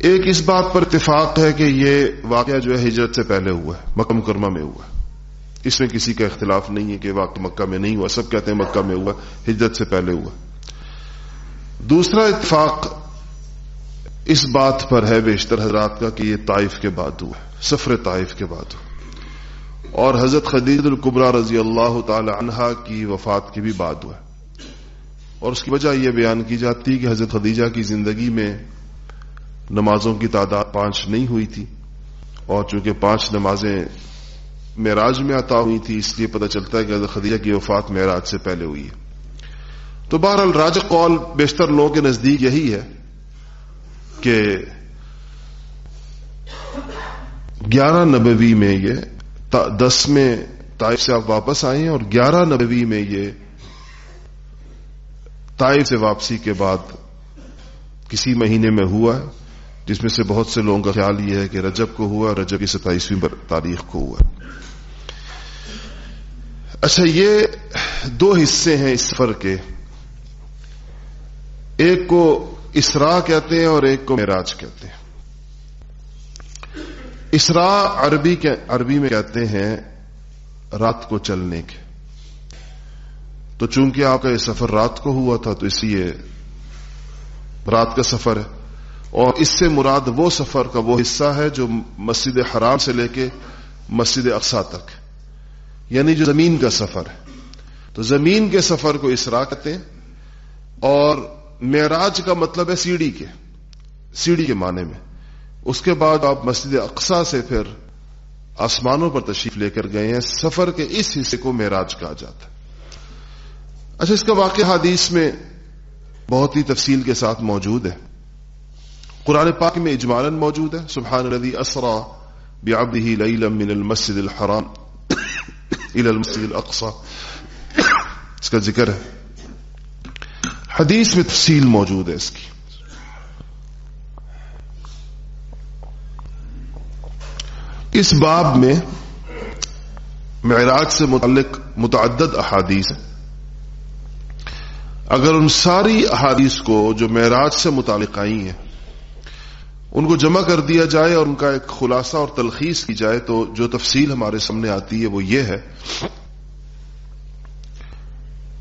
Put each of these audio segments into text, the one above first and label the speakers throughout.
Speaker 1: ایک اس بات پر اتفاق ہے کہ یہ واقعہ جو ہے ہجرت سے پہلے ہوا ہے، مکہ مکرمہ میں ہوا ہے۔ اس میں کسی کا اختلاف نہیں ہے کہ واقع مکہ میں نہیں ہوا، سب کہتے ہیں مکہ میں ہوا، ہجرت سے پہلے ہوا۔ دوسرا اتفاق اس بات پر ہے بیشتر حضرات کا کہ یہ طائف کے بعد ہوا سفر طائف کے بعد ہوا اور حضرت خدیج القبرہ رضی اللہ تعالی عنہا کی وفات کے بھی بعد ہوا اور اس کی وجہ یہ بیان کی جاتی ہے کہ حضرت خدیجہ کی زندگی میں نمازوں کی تعداد پانچ نہیں ہوئی تھی اور چونکہ پانچ نمازیں معراج میں عطا ہوئی تھی، اس لیے پتہ چلتا ہے کہ حضرت خدیجہ کی وفات معراج سے پہلے ہوئی ہے۔ تو بہرحال راج قول بیشتر لوگوں کے نزدیک یہی ہے کہ گیارہ نبوی میں یہ دس میں طائف سے آپ واپس آئے ہیں اور گیارہ نبوی میں یہ طائف سے واپسی کے بعد کسی مہینے میں ہوا ہے۔ جس میں سے بہت سے لوگوں کا خیال یہ ہے کہ رجب کو ہوا رجب کی ستائیسویں تاریخ کو ہوا۔ اچھا یہ دو حصے ہیں اس سفر کے۔ ایک کو اسرا کہتے ہیں اور ایک کو معراج کہتے ہیں۔ اسرا عربی کے عربی میں کہتے ہیں رات کو چلنے کے۔ تو چونکہ آپ کا یہ سفر رات کو ہوا تھا، تو اس لیے رات کا سفر ہے۔ اور اس سے مراد وہ سفر کا وہ حصہ ہے جو مسجد حرام سے لے کے مسجد اقسا تک یعنی جو زمین کا سفر ہے۔ تو زمین کے سفر کو اسرا کہتے ہیں اور معراج کا مطلب ہے سیڑھی کے سیڑھی کے معنی میں۔ اس کے بعد آپ مسجد اقسا سے پھر آسمانوں پر تشریف لے کر گئے ہیں، سفر کے اس حصے کو معراج کہا جاتا ہے۔ اچھا اس کا واقع حدیث میں بہت ہی تفصیل کے ساتھ موجود ہے۔ قرآن پاک میں اجمالاً موجود ہے، سبحان الذي اسرا بعبده ليلا من المسجد الحرام الى المسجد الاقصى اس کا ذکر ہے۔ حدیث میں تفصیل موجود ہے اس کی۔ اس باب میں معراج سے متعلق متعدد احادیث ہیں۔ اگر ان ساری احادیث کو جو معراج سے متعلق آئی ہیں ان کو جمع کر دیا جائے اور ان کا ایک خلاصہ اور تلخیص کی جائے تو جو تفصیل ہمارے سامنے آتی ہے وہ یہ ہے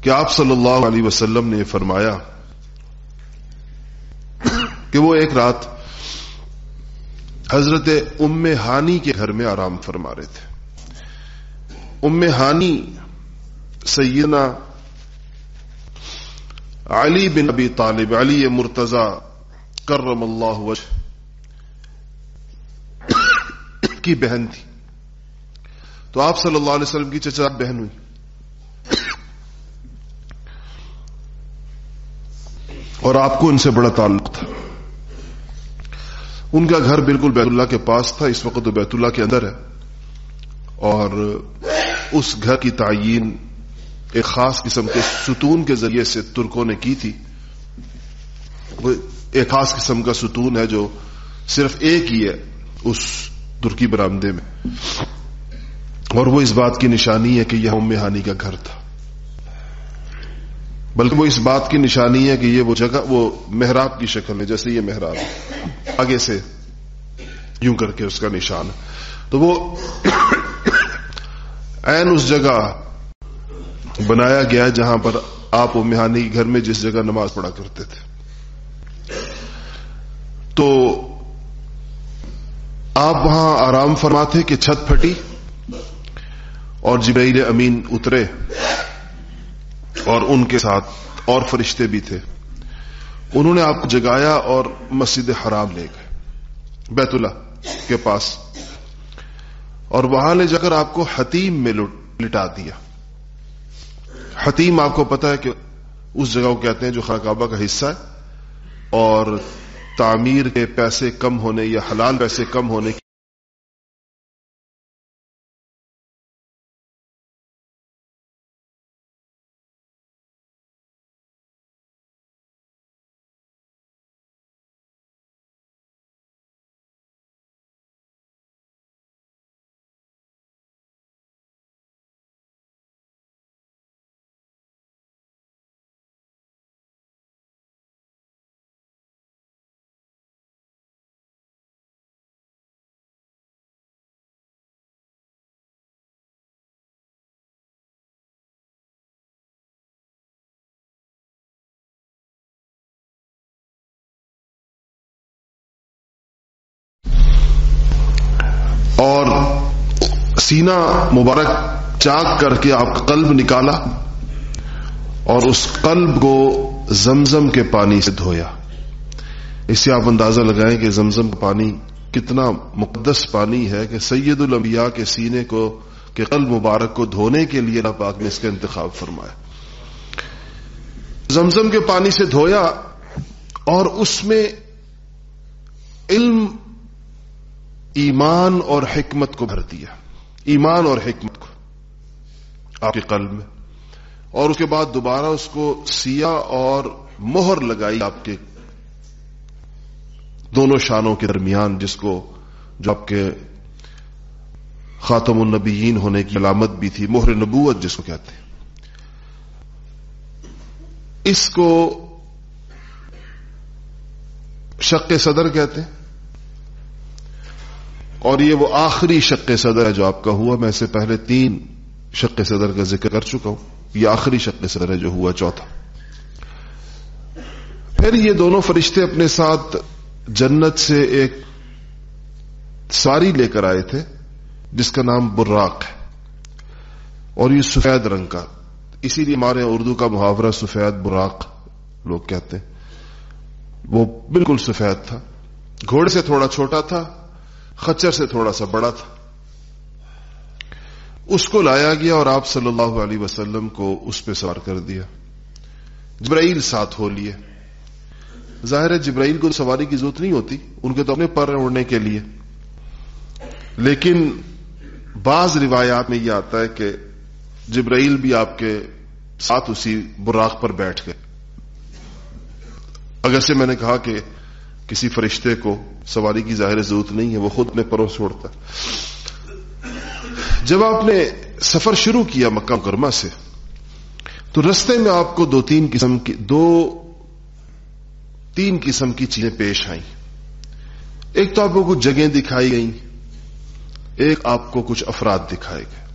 Speaker 1: کہ آپ صلی اللہ علیہ وسلم نے فرمایا کہ وہ ایک رات حضرت ام ہانی کے گھر میں آرام فرما رہے تھے۔ ام ہانی سیدنا علی بن ابی طالب، علی مرتضی کرم اللہ وجہ۔ کی بہن تھی۔ تو آپ صلی اللہ علیہ وسلم کی چچا بہن ہوئی۔ اور آپ کو ان سے بڑا تعلق تھا۔ ان کا گھر بالکل بیت اللہ کے پاس تھا، اس وقت وہ بیت اللہ کے اندر ہے۔ اور اس گھر کی تعین ایک خاص قسم کے ستون کے ذریعے سے ترکوں نے کی تھی۔ وہ ایک خاص قسم کا ستون ہے جو صرف ایک ہی ہے، اس ترکی برامدے میں۔ اور وہ اس بات کی نشانی ہے کہ یہ ام ہانی کا گھر تھا۔ بلکہ وہ اس بات کی نشانی ہے کہ یہ وہ جگہ، وہ محراب کی شکل ہے، جیسے یہ محراب آگے سے یوں کر کے اس کا نشان تو وہ این اس جگہ بنایا گیا جہاں پر آپ و مہانی گھر میں جس جگہ نماز پڑھا کرتے تھے۔ تو آپ وہاں آرام فرماتے کہ چھت پھٹی اور جبرائیل امین اترے اور ان کے ساتھ اور فرشتے بھی تھے۔ انہوں نے آپ کو جگایا اور مسجد حرام لے گئے، بیت اللہ کے پاس۔ اور وہاں لے جا کر آپ کو حتیم میں لٹا دیا۔ حتیم آپ کو پتا ہے کہ اس جگہ کو کہتے ہیں جو خرکابہ کا حصہ ہے اور تعمیر کے پیسے کم ہونے یا حلال پیسے کم ہونے اور سینہ مبارک چاک کر کے آپ قلب نکالا اور اس قلب کو زمزم کے پانی سے دھویا۔ اس سے آپ اندازہ لگائیں کہ زمزم کا پانی کتنا مقدس پانی ہے کہ سید الانبیاء کے سینے کو کہ قلب مبارک کو دھونے کے لیے اللہ پاک نے اس کا انتخاب فرمایا۔ زمزم کے پانی سے دھویا اور اس میں علم ایمان اور حکمت کو بھر دیا۔ ایمان اور حکمت کو۔ آپ کے قلب میں۔ اور اس کے بعد دوبارہ اس کو سیاہ اور مہر لگائی آپ کے دونوں شانوں کے درمیان، جس کو جو آپ کے خاتم النبیین ہونے کی علامت بھی تھی، مہر نبوت جس کو کہتے ہیں۔ اس کو شق صدر کہتے ہیں۔ اور یہ وہ آخری شق صدر ہے جو آپ کا ہوا، میں سے پہلے تین شق صدر کا ذکر کر چکا ہوں۔ یہ آخری شق صدر ہے جو ہوا چوتھا۔ پھر یہ دونوں فرشتے اپنے ساتھ جنت سے ایک ساری لے کر آئے تھے، جس کا نام براق ہے۔ اور یہ سفید رنگ کا، اسی لیے ہمارے اردو کا محاورہ سفید براق لوگ کہتے ہیں۔ وہ بالکل سفید تھا۔ گھوڑے سے تھوڑا چھوٹا تھا خچر سے تھوڑا سا بڑا تھا۔ اس کو لایا گیا اور آپ صلی اللہ علیہ وسلم کو اس پہ سوار کر دیا۔ جبرائیل ساتھ ہو لیے۔ ظاہر ہے جبرائیل کو سواری کی ضرورت نہیں ہوتی، ان کے تو اپنے پر اڑنے کے لیے۔ لیکن بعض روایات میں یہ آتا ہے کہ جبرائیل بھی آپ کے ساتھ اسی براق پر بیٹھ گئے۔ اگر سے میں نے کہا کہ کسی فرشتے کو سواری کی ظاہر ضرورت نہیں ہے، وہ خود اپنے پروں چھوڑتا جب آپ نے سفر شروع کیا مکہ کرما سے، تو رستے میں آپ کو دو تین قسم کی، دو تین قسم کی چیزیں پیش آئیں۔ ایک تو آپ کو کچھ جگہیں دکھائی گئیں، ایک آپ کو کچھ افراد دکھائے گئے۔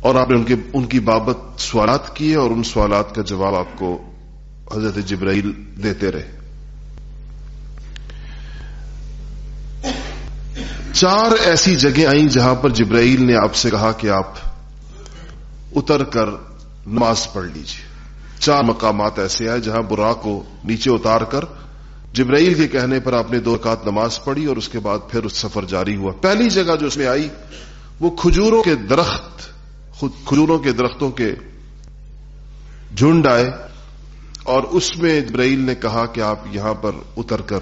Speaker 1: اور آپ نے ان کے، ان کی بابت سوالات کیے اور ان سوالات کا جواب آپ کو حضرت جبرائیل دیتے رہے۔ چار ایسی جگہیں آئیں جہاں پر جبرائیل نے آپ سے کہا کہ آپ اتر کر نماز پڑھ لیجیے چار مقامات ایسے آئے جہاں برا کو نیچے اتار کر جبرائیل کے کہنے پر آپ نے دو رکعت نماز پڑھی اور اس کے بعد پھر اس سفر جاری ہوا۔ پہلی جگہ جو اس میں آئی وہ کھجوروں کے درخت کھجوروں کے درختوں کے جھنڈ آئے اور اس میں جبرائیل نے کہا کہ آپ یہاں پر اتر کر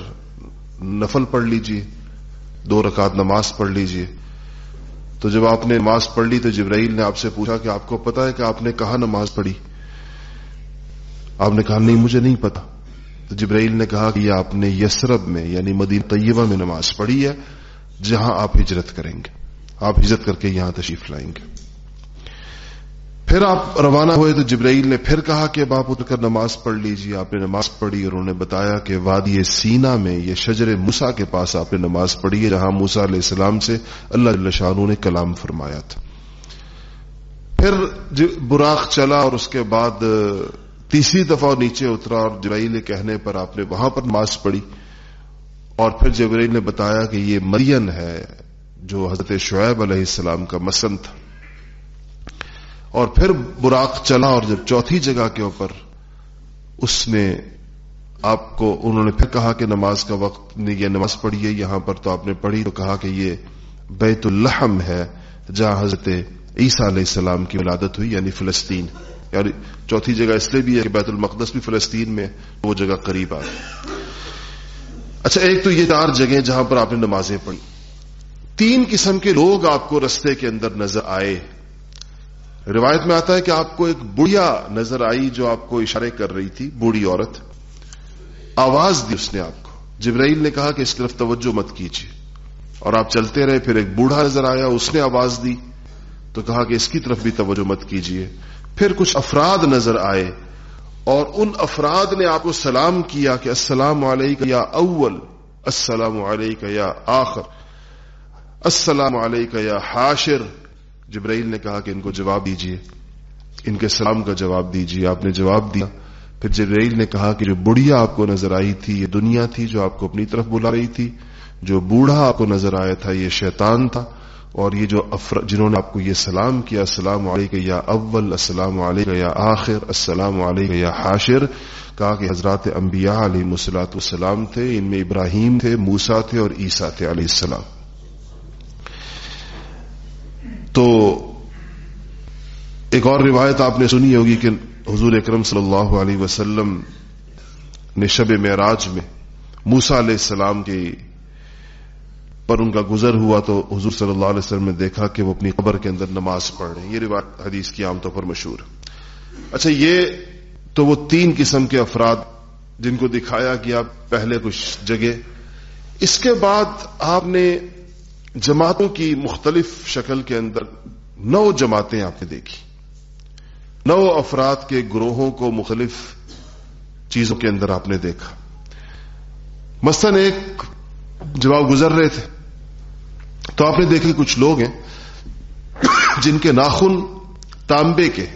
Speaker 1: نفل پڑھ لیجیے۔ دو رکعت نماز پڑھ لیجیے۔ تو جب آپ نے نماز پڑھ لی تو جبرائیل نے آپ سے پوچھا کہ آپ کو پتا ہے کہ آپ نے کہاں نماز پڑھی؟ آپ نے کہا، نہیں، مجھے نہیں پتا۔ تو جبرائیل نے کہا کہ یہ آپ نے یسرب میں یعنی مدین طیبہ میں نماز پڑھی ہے، جہاں آپ ہجرت کریں گے۔ آپ ہجرت کر کے یہاں تشریف لائیں گے۔ پھر آپ روانہ ہوئے تو جبرائیل نے پھر کہا کہ اب آپ اتر کر نماز پڑھ لیجیے آپ نے نماز پڑھی اور انہوں نے بتایا کہ وادی سینا میں یہ شجر موسا کے پاس آپ نے نماز پڑھی ہے، جہاں موسا علیہ السلام سے اللہ شاہ نے کلام فرمایا تھا۔ پھر براق چلا اور اس کے بعد تیسری دفعہ نیچے اترا اور جبرائیل کہنے پر آپ نے وہاں پر نماز پڑھی۔ اور پھر جبرائیل نے بتایا کہ یہ مرین ہے، جو حضرت شعیب علیہ السلام کا مسن تھا۔ اور پھر براق چلا اور جب چوتھی جگہ کے اوپر اس نے آپ کو انہوں نے پھر کہا کہ نماز کا وقت یہ نماز پڑھیے، یہاں پر تو آپ نے پڑھی تو کہا کہ یہ بیت الحم ہے جہاں حضرت عیسیٰ علیہ السلام کی ولادت ہوئی یعنی فلسطین۔ یعنی چوتھی جگہ اس لیے بھی ہے کہ بیت المقدس بھی فلسطین میں وہ جگہ قریب آ اچھا ایک تو یہ چار جگہیں جہاں پر آپ نے نمازیں پڑھی۔ تین قسم کے لوگ آپ کو رستے کے اندر نظر آئے۔ روایت میں آتا ہے کہ آپ کو ایک بڑھیا نظر آئی جو آپ کو اشارے کر رہی تھی، بوڑھی عورت۔ آواز دی اس نے آپ کو۔ جبرائیل نے کہا کہ اس طرف توجہ مت کیجیے اور آپ چلتے رہے، پھر ایک بوڑھا نظر آیا، اس نے آواز دی۔ تو کہا کہ اس کی طرف بھی توجہ مت کیجیے پھر کچھ افراد نظر آئے اور ان افراد نے آپ کو سلام کیا کہ السلام علیکم یا اول، السلام علیکم یا آخر، السلام علیکم یا حاشر۔ جبرائیل نے کہا کہ ان کو جواب دیجیے ان کے سلام کا جواب دیجیے آپ نے جواب دیا۔ پھر جبرائیل نے کہا کہ جو بڑھیا آپ کو نظر آئی تھی، یہ دنیا تھی جو آپ کو اپنی طرف بلا رہی تھی، جو بوڑھا آپ کو نظر آیا تھا، یہ شیطان تھا۔ اور یہ جو افر، جنہوں نے آپ کو یہ سلام کیا، السلام علیکم، یا اول، السلام علیکم، یا آخر، السلام علیکم، یا حاشر، کہا کہ حضرات انبیاء علیہ مسلاط والسلام تھے، ان میں ابراہیم تھے موسا تھے اور عیسا تھے علیہ السلام۔ تو ایک اور روایت آپ نے سنی ہوگی کہ حضور اکرم صلی اللہ علیہ وسلم نے شب معراج میں موسا علیہ السلام کی پر ان کا گزر ہوا تو حضور صلی اللہ علیہ وسلم نے دیکھا کہ وہ اپنی قبر کے اندر نماز پڑھ رہے ہیں۔ یہ روایت حدیث کی عام طور پر مشہور۔ اچھا یہ تو وہ تین قسم کے افراد جن کو دکھایا گیا پہلے کچھ جگہ۔ اس کے بعد آپ نے جماعتوں کی مختلف شکل کے اندر نو جماعتیں آپ نے دیکھی۔ نو افراد کے گروہوں کو مختلف چیزوں کے اندر آپ نے دیکھا۔ مثلا ایک جب آپ گزر رہے تھے، تو آپ نے دیکھے کچھ لوگ ہیں جن کے ناخن تانبے کے،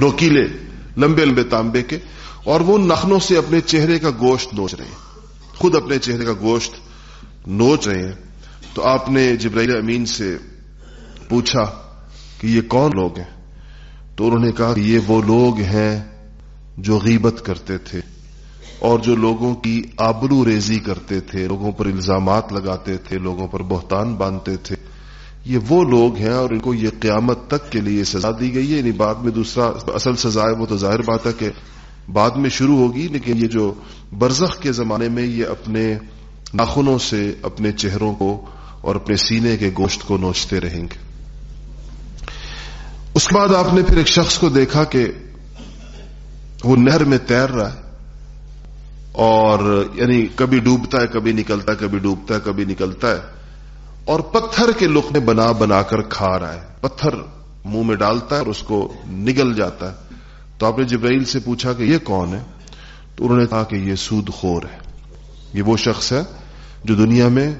Speaker 1: نوکیلے، لمبے لمبے تانبے کے، اور وہ نخنوں سے اپنے چہرے کا گوشت نوچ رہے ہیں۔ خود اپنے چہرے کا گوشت نوچ رہے ہیں۔ تو آپ نے جبرائیل امین سے پوچھا کہ یہ کون لوگ ہیں؟ تو انہوں نے کہا کہ یہ وہ لوگ ہیں جو غیبت کرتے تھے اور جو لوگوں کی آبرو ریزی کرتے تھے، لوگوں پر الزامات لگاتے تھے، لوگوں پر بہتان باندھتے تھے۔ یہ وہ لوگ ہیں اور ان کو یہ قیامت تک کے لیے سزا دی گئی ہے۔ یعنی بعد میں دوسرا اصل سزا ہے، وہ تو ظاہر بات ہے کہ بعد میں شروع ہوگی، لیکن یہ جو برزخ کے زمانے میں یہ اپنے ناخنوں سے، اپنے چہروں کو اور اپنے سینے کے گوشت کو نوچتے رہیں گے۔ اس کے بعد آپ نے پھر ایک شخص کو دیکھا کہ وہ نہر میں تیر رہا ہے اور یعنی کبھی ڈوبتا ہے، کبھی نکلتا ہے، کبھی ڈوبتا ہے، کبھی نکلتا ہے اور پتھر کے لقمے بنا بنا کر کھا رہا ہے۔ پتھر منہ میں ڈالتا ہے اور اس کو نگل جاتا ہے۔ تو آپ نے جبرائیل سے پوچھا کہ یہ کون ہے؟ تو انہوں نے کہا کہ یہ سود خور ہے۔ یہ وہ شخص ہے جو دنیا میں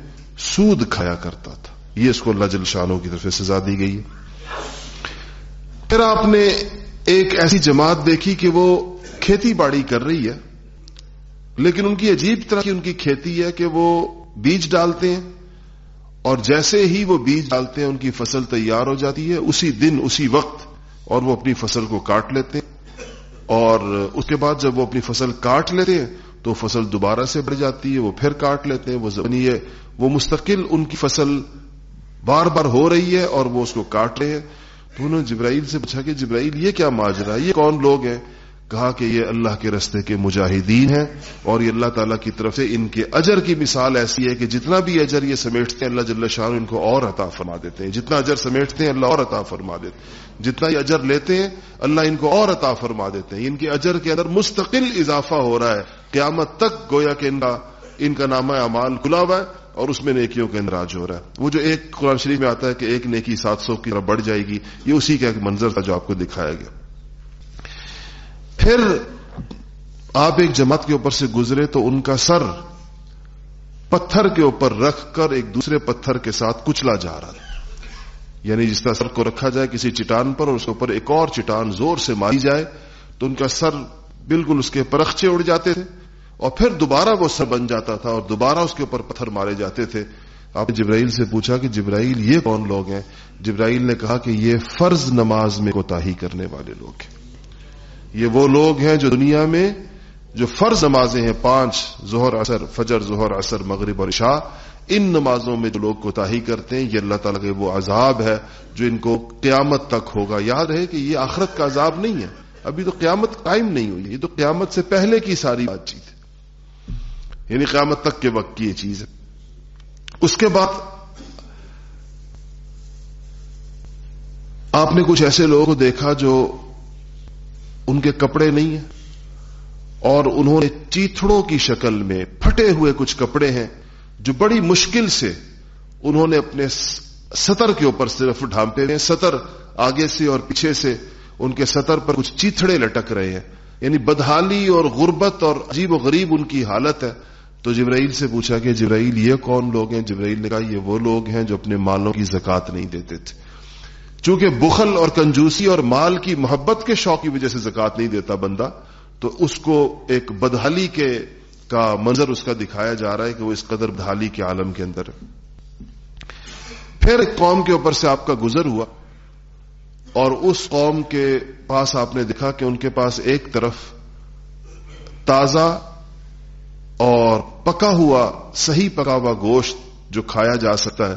Speaker 1: سود کھایا کرتا تھا۔ یہ اس کو اللہ جل شانوں کی طرف سزا دی گئی پھر آپ نے ایک ایسی جماعت دیکھی کہ وہ کھیتی باڑی کر رہی ہے، لیکن ان کی عجیب طرح کی ان کی کھیتی ہے کہ وہ بیج ڈالتے ہیں، اور جیسے ہی وہ بیج ڈالتے ہیں، ان کی فصل تیار ہو جاتی ہے۔ اسی دن، اسی وقت، اور وہ اپنی فصل کو کاٹ لیتے ہیں، اور اس کے بعد جب وہ اپنی فصل کاٹ لیتے ہیں تو فصل دوبارہ سے بڑھ جاتی ہے، وہ پھر کاٹ لیتے ہیں، وہ زمینی ہے، وہ مستقل ان کی فصل بار بار ہو رہی ہے اور وہ اس کو کاٹ رہے ہیں۔ تو انہوں نے جبرائیل سے پوچھا کہ جبرائیل، یہ کیا ماجرا ہے؟ یہ کون لوگ ہیں؟ کہا کہ یہ اللہ کے رستے کے مجاہدین ہیں اور یہ اللہ تعالیٰ کی طرف سے ان کے اجر کی مثال ایسی ہے کہ جتنا بھی اجر یہ سمیٹتے ہیں، اللہ جل شاہ ان کو اور عطا فرما دیتے ہیں۔ جتنا اجر سمیٹتے ہیں، اللہ اور عطا فرما دیتے جتنا یہ اجر لیتے ہیں، اللہ ان کو اور عطا فرما دیتے ہیں۔ ان کے اجر کے اندر مستقل اضافہ ہو رہا ہے۔ قیامت تک گویا کہ ان کا ان کا نامہ اعمال کھلا ہوا ہے اور اس میں نیکیوں کے اندراج ہو رہا ہے۔ وہ جو ایک قرآن شریف میں آتا ہے کہ ایک نیکی سات سو کی طرف بڑھ جائے گی، یہ اسی کا ایک منظر تھا جو آپ کو دکھایا گیا۔ پھر آپ ایک جماعت کے اوپر سے گزرے تو ان کا سر پتھر کے اوپر رکھ کر ایک دوسرے پتھر کے ساتھ کچلا جا رہا تھا یعنی جس طرح سر کو رکھا جائے کسی چٹان پر اور اس کے اوپر ایک اور چٹان زور سے ماری جائے تو ان کا سر بالکل اس کے پرخچے اڑ جاتے تھے اور پھر دوبارہ وہ سر بن جاتا تھا اور دوبارہ اس کے اوپر پتھر مارے جاتے تھے۔ آپ نے جبرائیل سے پوچھا کہ جبرائیل یہ کون لوگ ہیں؟ جبرائیل نے کہا کہ یہ فرض نماز میں کوتاہی کرنے والے لوگ ہیں۔ یہ وہ لوگ ہیں جو دنیا میں جو فرض نمازیں ہیں، پانچ، ظہر اثر فجر، ظہر اثر مغرب اور عشاء، ان نمازوں میں جو لوگ کوتاہی کرتے ہیں، یہ اللہ تعالیٰ کے وہ عذاب ہے جو ان کو قیامت تک ہوگا۔ یاد ہے کہ یہ آخرت کا عذاب نہیں ہے۔ ابھی تو قیامت قائم نہیں ہوئی، یہ تو قیامت سے پہلے کی ساری بات چیت ہے۔ یعنی قیامت تک کے وقت کی یہ چیز ہے۔ اس کے بعد آپ نے کچھ ایسے لوگوں کو دیکھا جو ان کے کپڑے نہیں ہیں۔ اور انہوں نے چیتڑوں کی شکل میں پھٹے ہوئے کچھ کپڑے ہیں جو بڑی مشکل سے انہوں نے اپنے سطر کے اوپر صرف ڈھانپے ہوئے سطر آگے سے اور پیچھے سے ان کے سطر پر کچھ چیتڑے لٹک رہے ہیں۔ یعنی بدحالی اور غربت اور عجیب و غریب ان کی حالت ہے۔ تو جبرائیل سے پوچھا کہ جبرائیل یہ کون لوگ ہیں؟ جبرائیل نے کہا یہ وہ لوگ ہیں جو اپنے مالوں کی زکات نہیں دیتے تھے۔ چونکہ بخل اور کنجوسی اور مال کی محبت کے شوق کی وجہ سے زکات نہیں دیتا بندہ، تو اس کو ایک بدحلی کے کا منظر اس کا دکھایا جا رہا ہے کہ وہ اس قدر ڈھالی کے عالم کے اندر ہے۔ پھر ایک قوم کے اوپر سے آپ کا گزر ہوا، اور اس قوم کے پاس آپ نے دیکھا کہ ان کے پاس ایک طرف تازہ اور پکا ہوا، صحیح پکا ہوا گوشت جو کھایا جا سکتا ہے،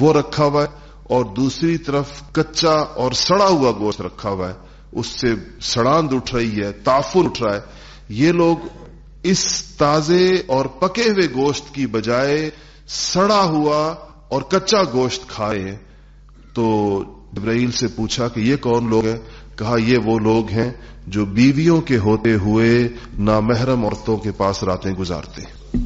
Speaker 1: وہ رکھا ہوا ہے۔ اور دوسری طرف کچا اور سڑا ہوا گوشت رکھا ہوا ہے۔ اس سے سڑاند اٹھ رہی ہے، تافر اٹھ رہا ہے۔ یہ لوگ اس تازے اور پکے ہوئے گوشت کی بجائے سڑا ہوا اور کچا گوشت کھائے تو ابراہیل سے پوچھا کہ یہ کون لوگ ہیں؟ کہا، یہ وہ لوگ ہیں جو بیویوں کے ہوتے ہوئے نامحرم عورتوں کے پاس راتیں گزارتے ہیں۔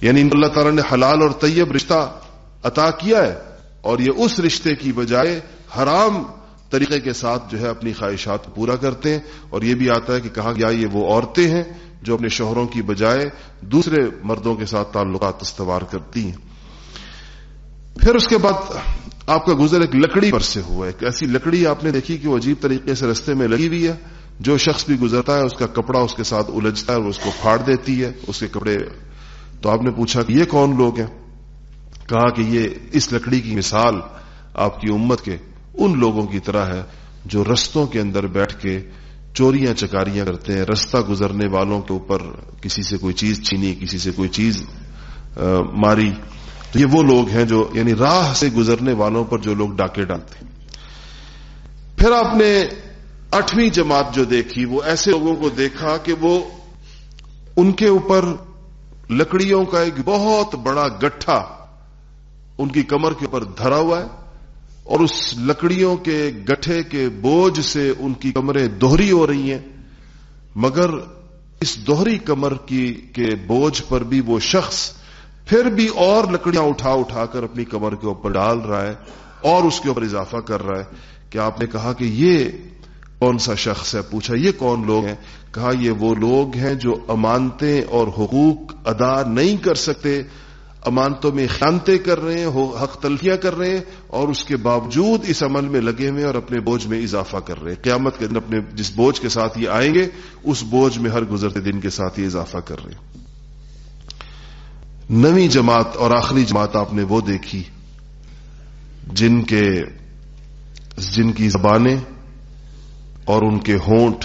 Speaker 1: یعنی اللہ تعالیٰ نے حلال اور طیب رشتہ عطا کیا ہے۔ اور یہ اس رشتے کی بجائے حرام طریقے کے ساتھ جو ہے اپنی خواہشات پورا کرتے ہیں۔ اور یہ بھی آتا ہے کہ کہا گیا یہ وہ عورتیں ہیں جو اپنے شوہروں کی بجائے دوسرے مردوں کے ساتھ تعلقات استوار کرتی ہیں۔ پھر اس کے بعد آپ کا گزر ایک لکڑی پر سے ہوا ایک ایسی لکڑی آپ نے دیکھی کہ وہ عجیب طریقے سے رستے میں لگی ہوئی ہے۔ جو شخص بھی گزرتا ہے، اس کا کپڑا اس کے ساتھ الجھتا ہے اور اس کو پھاڑ دیتی ہے۔ اس کے کپڑے، تو آپ نے پوچھا کہ یہ کون لوگ ہیں؟ کہا کہ یہ اس لکڑی کی مثال آپ کی امت کے ان لوگوں کی طرح ہے جو رستوں کے اندر بیٹھ کے چوریاں چکاریاں کرتے ہیں، رستہ گزرنے والوں کے اوپر کسی سے کوئی چیز چھینی، کسی سے کوئی چیز ماری۔ تو یہ وہ لوگ ہیں جو یعنی راہ سے گزرنے والوں پر جو لوگ ڈاکے ڈالتے ہیں۔ پھر آپ نے آٹھویں جماعت جو دیکھی، وہ ایسے لوگوں کو دیکھا کہ وہ ان کے اوپر لکڑیوں کا ایک بہت بڑا گٹھا ان کی کمر کے اوپر دھرا ہوا ہے اور اس لکڑیوں کے گٹھے کے بوجھ سے ان کی کمریں دوہری ہو رہی ہیں۔ مگر اس دوہری کمر کی کے بوجھ پر بھی وہ شخص پھر بھی اور لکڑیاں اٹھا اٹھا کر اپنی کمر کے اوپر ڈال رہا ہے اور اس کے اوپر اضافہ کر رہا ہے۔ کہ آپ نے کہا کہ یہ کون سا شخص ہے؟ پوچھا، یہ کون لوگ ہیں؟ کہا، یہ وہ لوگ ہیں جو امانتیں اور حقوق ادا نہیں کر سکتے امانتوں میں خانتے کر رہے ہیں حق تلفیاں کر رہے ہیں اور اس کے باوجود اس عمل میں لگے ہوئے اور اپنے بوجھ میں اضافہ کر رہے ہیں۔ قیامت کے دن اپنے جس بوجھ کے ساتھ یہ آئیں گے، اس بوجھ میں ہر گزرتے دن کے ساتھ یہ اضافہ کر رہے ہیں۔ نویں جماعت اور آخری جماعت آپ نے وہ دیکھی جن کے جن کی زبانیں اور ان کے ہونٹ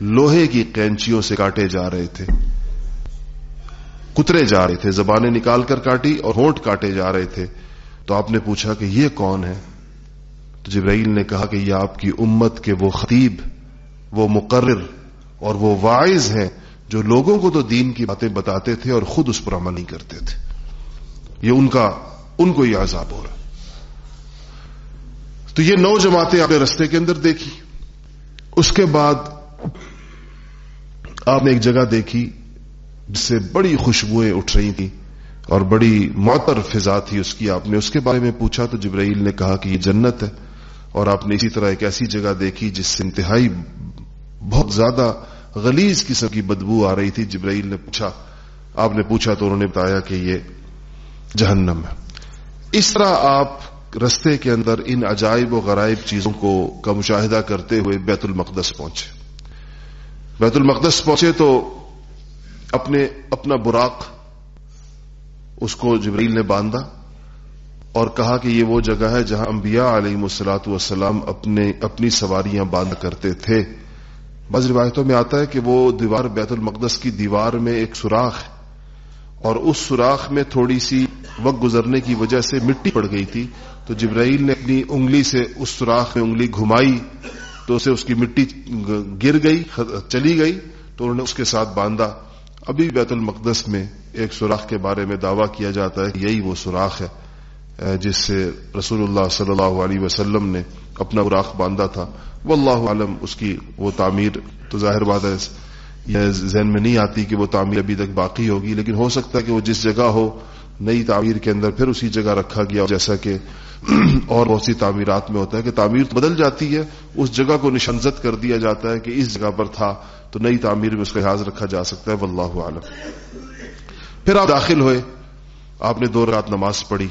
Speaker 1: لوہے کی کینچیوں سے کاٹے جا رہے تھے۔ کترے جا رہے تھے، زبانیں نکال کر کاٹی اور ہونٹ کاٹے جا رہے تھے۔ تو آپ نے پوچھا کہ یہ کون ہے؟ تو جبرائیل نے کہا کہ یہ آپ کی امت کے وہ خطیب، وہ مقرر اور وہ وائز ہیں جو لوگوں کو تو دین کی باتیں بتاتے تھے اور خود اس پر عمل نہیں کرتے تھے۔ یہ ان کا، ان کو یہ عذاب ہو رہا۔ تو یہ نو جماعتیں آپ نے رستے کے اندر دیکھی۔ اس کے بعد آپ نے ایک جگہ دیکھی۔ جس سے بڑی خوشبوئیں اٹھ رہی تھیں اور بڑی معطر فضا تھی اس کی۔ آپ نے اس کے بارے میں پوچھا تو جبرائیل نے کہا کہ یہ جنت ہے اور آپ نے اسی طرح ایک ایسی جگہ دیکھی جس سے انتہائی بہت زیادہ غلیز قسم کی بدبو آ رہی تھی۔ جبرائیل نے پوچھا، آپ نے پوچھا تو انہوں نے بتایا کہ یہ جہنم ہے۔ اس طرح آپ رستے کے اندر ان عجائب و غرائب چیزوں کو کا مشاہدہ کرتے ہوئے بیت المقدس پہنچے۔ بیت المقدس پہنچے تو اپنے اپنا براق اس کو جبریل نے باندھا اور کہا کہ یہ وہ جگہ ہے جہاں انبیاء علیہ مسلاط وسلام اپنے اپنی سواریاں باندھ کرتے تھے۔ بعض روایتوں میں آتا ہے کہ وہ دیوار بیت المقدس کی دیوار میں ایک سوراخ ہے اور اس سوراخ میں تھوڑی سی وقت گزرنے کی وجہ سے مٹی پڑ گئی تھی۔ تو جبرائیل نے اپنی انگلی سے اس سوراخ میں انگلی گھمائی تو اسے اس کی مٹی گر گئی چلی گئی تو انہوں نے اس کے ساتھ باندھا۔ ابھی بیت المقدس میں ایک سوراخ کے بارے میں دعویٰ کیا جاتا ہے کہ یہی وہ سوراخ ہے جس سے رسول اللہ صلی اللہ علیہ وسلم نے اپنا براخ باندھا تھا۔ وہ اللہ عالم، اس کی وہ تعمیر تو ظاہر بات ہے، یہ ذہن میں نہیں آتی کہ وہ تعمیر ابھی تک باقی ہوگی، لیکن ہو سکتا ہے کہ وہ جس جگہ ہو نئی تعمیر کے اندر پھر اسی جگہ رکھا گیا، جیسا کہ اور بہت سی تعمیرات میں ہوتا ہے کہ تعمیر بدل جاتی ہے، اس جگہ کو نشنزت کر دیا جاتا ہے کہ اس جگہ پر تھا، تو نئی تعمیر میں اس کا لحاظ رکھا جا سکتا ہے، واللہ عالم پھر آپ داخل ہوئے، آپ نے دو رات نماز پڑھی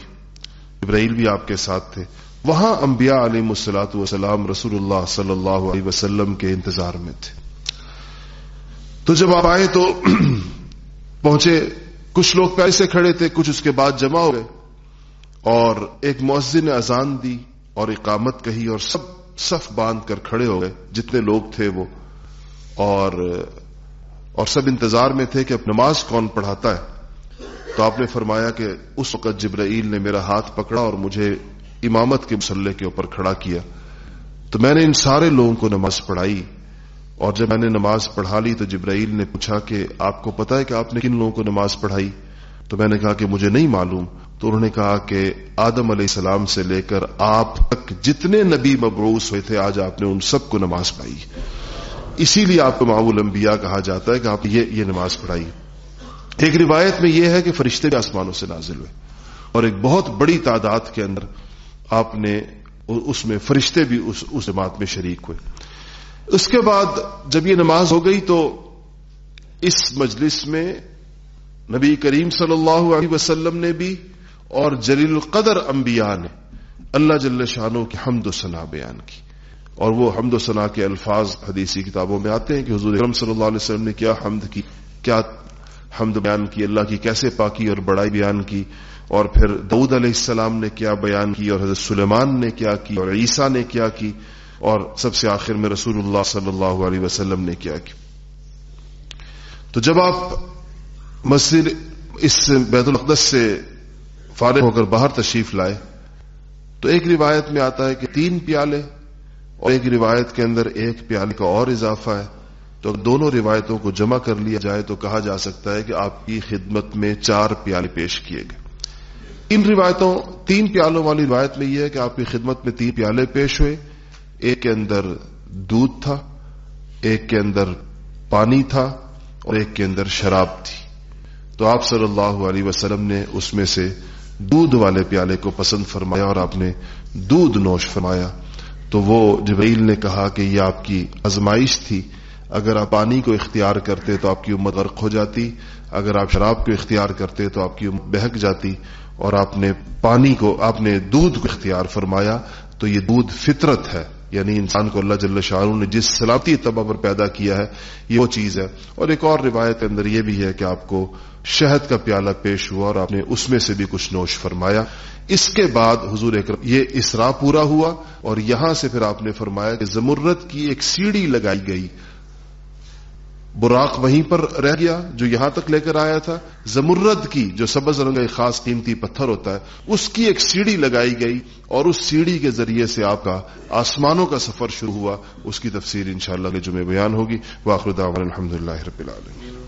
Speaker 1: ابراہیل بھی آپ کے ساتھ تھے۔ وہاں انبیاء علیہ مسلاط وسلام رسول اللہ صلی اللہ علیہ وسلم کے انتظار میں تھے۔ تو جب آپ آئے تو پہنچے کچھ لوگ پہلے سے کھڑے تھے، کچھ اس کے بعد جمع ہو گئے اور ایک مؤذن نے اذان دی اور اقامت کہی اور سب صف باندھ کر کھڑے ہو گئے، جتنے لوگ تھے وہ۔ اور اور سب انتظار میں تھے کہ اب نماز کون پڑھاتا ہے۔ تو آپ نے فرمایا کہ اس وقت جبرائیل نے میرا ہاتھ پکڑا اور مجھے امامت کے مسلح کے اوپر کھڑا کیا۔ تو میں نے ان سارے لوگوں کو نماز پڑھائی۔ اور جب میں نے نماز پڑھا لی تو جبرائیل نے پوچھا کہ آپ کو پتا ہے کہ آپ نے کن لوگوں کو نماز پڑھائی؟ تو میں نے کہا کہ مجھے نہیں معلوم۔ تو انہوں نے کہا کہ آدم علیہ السلام سے لے کر آپ تک جتنے نبی مبروس ہوئے تھے، آج آپ نے ان سب کو نماز پڑھائی۔ اسی لیے آپ کو معمول انبیاء کہا جاتا ہے کہ آپ یہ یہ نماز پڑھائی۔ ایک روایت میں یہ ہے کہ فرشتے بھی آسمانوں سے نازل ہوئے۔ اور ایک بہت بڑی تعداد کے اندر آپ نے اس میں فرشتے بھی اس اس جماعت میں شریک ہوئے۔ اس کے بعد جب یہ نماز ہو گئی تو اس مجلس میں نبی کریم صلی اللہ علیہ وسلم نے بھی اور جلیل القدر انبیاء نے اللہ جل شانوں کی حمد و ثنا بیان کی اور وہ حمد و ثنا کے الفاظ حدیثی کتابوں میں آتے ہیں کہ حضور اکرم صلی اللہ علیہ وسلم نے کیا حمد کی، کیا حمد بیان کی، اللہ کی کیسے پاکی اور بڑائی بیان کی اور پھر دعود علیہ السلام نے کیا بیان کی اور حضرت سلیمان نے کیا کی اور عیسیٰ نے کیا کی اور سب سے آخر میں رسول اللہ صلی اللہ علیہ وسلم نے کیا کی تو جب آپ مسجد اس بیت القدس سے فارغ ہو کر باہر تشریف لائے، تو ایک روایت میں آتا ہے کہ تین پیالے اور ایک روایت کے اندر ایک پیالے کا اور اضافہ ہے۔ تو دونوں روایتوں کو جمع کر لیا جائے تو کہا جا سکتا ہے کہ آپ کی خدمت میں چار پیالے پیش کیے گئے۔ ان روایتوں، تین پیالوں والی روایت میں یہ ہے کہ آپ کی خدمت میں تین پیالے پیش ہوئے۔ ایک کے اندر دودھ تھا، ایک کے اندر پانی تھا اور ایک کے اندر شراب تھی۔ تو آپ صلی اللہ علیہ وسلم نے اس میں سے دودھ والے پیالے کو پسند فرمایا اور آپ نے دودھ نوش فرمایا۔ تو وہ جبیل نے کہا کہ یہ آپ کی ازمائش تھی۔ اگر آپ پانی کو اختیار کرتے تو آپ کی امت غرق ہو جاتی۔ اگر آپ شراب کو اختیار کرتے تو آپ کی امت بہک جاتی۔ اور آپ نے پانی کو، آپ نے دودھ کو اختیار فرمایا تو یہ دودھ فطرت ہے۔ یعنی انسان کو اللہ جل شاہ نے جس سلاتی طبع پر پیدا کیا ہے، یہ وہ چیز ہے۔ اور ایک اور روایت کے اندر یہ بھی ہے کہ آپ کو شہد کا پیالہ پیش ہوا اور آپ نے اس میں سے بھی کچھ نوش فرمایا۔ اس کے بعد حضور اکرم، یہ اسرا پورا ہوا اور یہاں سے پھر آپ نے فرمایا کہ زمرت کی ایک سیڑھی لگائی گئی۔ براق وہیں پر رہ گیا جو یہاں تک لے کر آیا تھا۔ زمرد کی جو سبز رنگ ایک خاص قیمتی پتھر ہوتا ہے، اس کی ایک سیڑھی لگائی گئی اور اس سیڑھی کے ذریعے سے آپ کا آسمانوں کا سفر شروع ہوا۔ اس کی تفسیر انشاءاللہ شاء اللہ کے جمعے بیان ہوگی۔ واخر الحمد اللہ رب العالمین۔